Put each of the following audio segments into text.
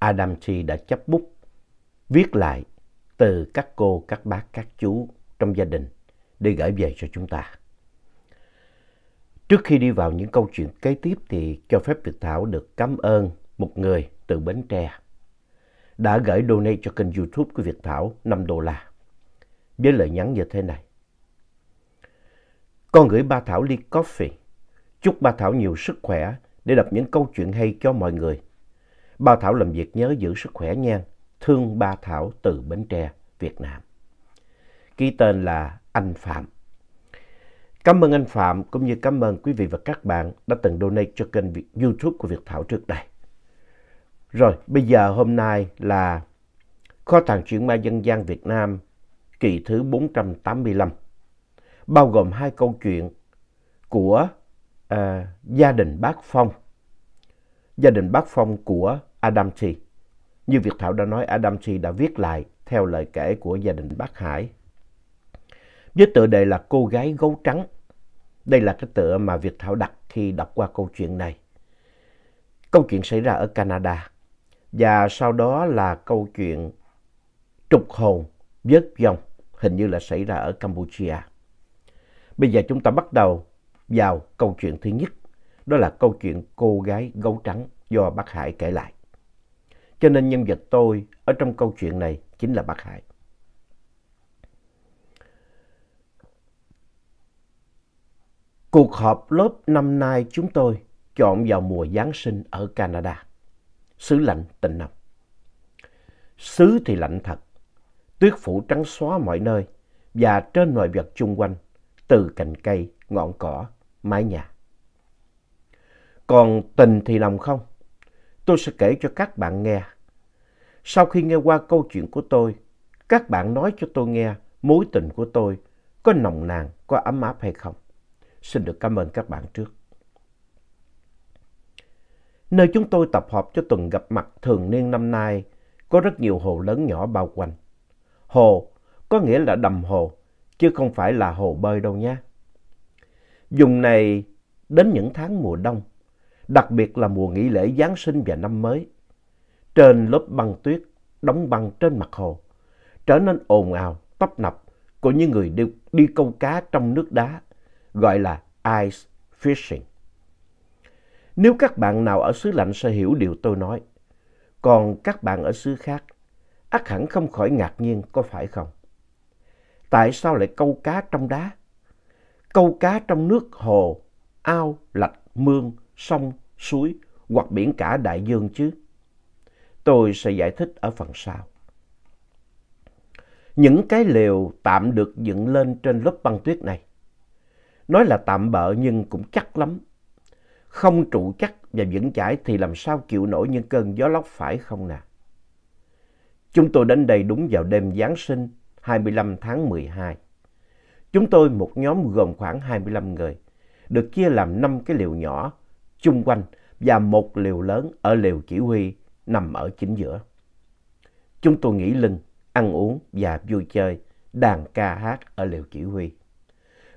Adam T đã chấp bút viết lại từ các cô, các bác, các chú trong gia đình để gửi về cho chúng ta. Trước khi đi vào những câu chuyện kế tiếp thì cho phép Việt Thảo được cảm ơn một người từ Bến Tre đã gửi donate cho kênh youtube của Việt Thảo 5 đô la với lời nhắn như thế này. Con gửi ba Thảo ly coffee. Chúc ba Thảo nhiều sức khỏe để đọc những câu chuyện hay cho mọi người. Ba Thảo làm việc nhớ giữ sức khỏe nha. Thương ba Thảo từ Bến Tre, Việt Nam. Ký tên là anh Phạm. Cảm ơn anh Phạm cũng như cảm ơn quý vị và các bạn đã từng donate cho kênh YouTube của Việt Thảo trước đây. Rồi, bây giờ hôm nay là Kho tàng truyện ma dân gian Việt Nam kỳ thứ 485, bao gồm hai câu chuyện của uh, gia đình Bác Phong. Gia đình Bác Phong của Adam T. Như Việt Thảo đã nói, Adam T đã viết lại theo lời kể của gia đình Bác Hải với tựa đề là Cô gái gấu trắng. Đây là cái tựa mà Việt Thảo đặt khi đọc qua câu chuyện này. Câu chuyện xảy ra ở Canada và sau đó là câu chuyện trục hồn vớt dòng, hình như là xảy ra ở Campuchia. Bây giờ chúng ta bắt đầu vào câu chuyện thứ nhất, đó là câu chuyện cô gái gấu trắng do bác Hải kể lại. Cho nên nhân vật tôi ở trong câu chuyện này chính là bác Hải. Cuộc họp lớp năm nay chúng tôi chọn vào mùa Giáng sinh ở Canada. Xứ lạnh tình nồng. Xứ thì lạnh thật. Tuyết phủ trắng xóa mọi nơi và trên mọi vật chung quanh, từ cành cây, ngọn cỏ, mái nhà. Còn tình thì lòng không? Tôi sẽ kể cho các bạn nghe. Sau khi nghe qua câu chuyện của tôi, các bạn nói cho tôi nghe mối tình của tôi có nồng nàn, có ấm áp hay không. Xin được cảm ơn các bạn trước. Nơi chúng tôi tập hợp cho tuần gặp mặt thường niên năm nay có rất nhiều hồ lớn nhỏ bao quanh. Hồ có nghĩa là đầm hồ, chứ không phải là hồ bơi đâu nha. Dùng này đến những tháng mùa đông, đặc biệt là mùa nghỉ lễ Giáng sinh và năm mới. Trên lớp băng tuyết, đóng băng trên mặt hồ, trở nên ồn ào, tấp nập của những người đi, đi câu cá trong nước đá gọi là ice fishing. Nếu các bạn nào ở xứ lạnh sẽ hiểu điều tôi nói, còn các bạn ở xứ khác, ắt hẳn không khỏi ngạc nhiên có phải không? Tại sao lại câu cá trong đá? Câu cá trong nước hồ, ao, lạch, mương, sông, suối hoặc biển cả đại dương chứ? Tôi sẽ giải thích ở phần sau. Những cái lều tạm được dựng lên trên lớp băng tuyết này Nói là tạm bợ nhưng cũng chắc lắm. Không trụ chắc và vững chãi thì làm sao chịu nổi những cơn gió lốc phải không nè. Chúng tôi đến đây đúng vào đêm Giáng sinh 25 tháng 12. Chúng tôi một nhóm gồm khoảng 25 người, được chia làm 5 cái liều nhỏ chung quanh và một liều lớn ở liều chỉ huy nằm ở chính giữa. Chúng tôi nghỉ lưng, ăn uống và vui chơi, đàn ca hát ở liều chỉ huy.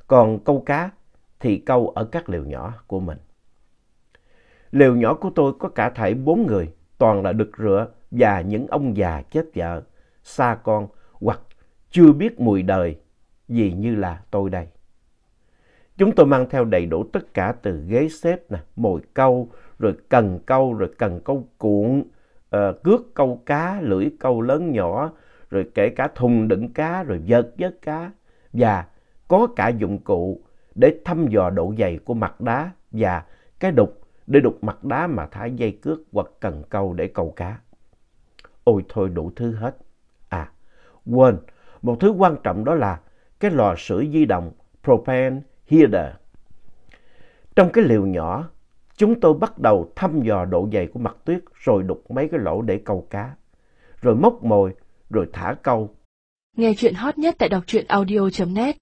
Còn câu cá thì câu ở các liều nhỏ của mình. Liều nhỏ của tôi có cả thảy bốn người, toàn là đực rửa và những ông già chết vợ, xa con hoặc chưa biết mùi đời gì như là tôi đây. Chúng tôi mang theo đầy đủ tất cả từ ghế xếp, nè, mồi câu, rồi cần câu, rồi cần câu cuộn, uh, cước câu cá, lưỡi câu lớn nhỏ, rồi kể cả thùng đựng cá, rồi vợt vớt cá và có cả dụng cụ để thăm dò độ dày của mặt đá và cái đục để đục mặt đá mà thả dây cước hoặc cần câu để câu cá. Ôi thôi đủ thứ hết. À, quên, một thứ quan trọng đó là cái lò sưởi di động propane heater. Trong cái liều nhỏ, chúng tôi bắt đầu thăm dò độ dày của mặt tuyết rồi đục mấy cái lỗ để câu cá. Rồi móc mồi, rồi thả câu. Nghe chuyện hot nhất tại đọc truyện audio.net